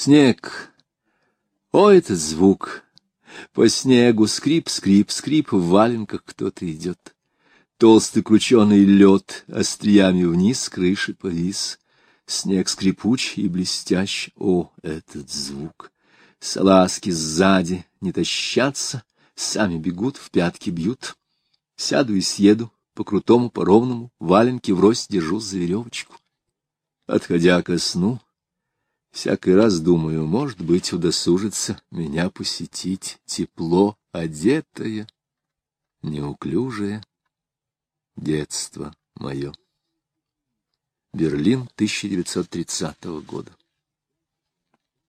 Снег. О, этот звук! По снегу скрип, скрип, скрип, в валенках кто-то идет. Толстый крученый лед остриями вниз крыши повис. Снег скрипуч и блестящ, о, этот звук! Салазки сзади не тащатся, сами бегут, в пятки бьют. Сяду и съеду, по крутому, по ровному, валенки врозь держу за веревочку. Отходя ко сну, всякий раз думаю, может быть, удосужится меня посетить тепло одетое, неуклюжее детство мое. Берлин 1930 года.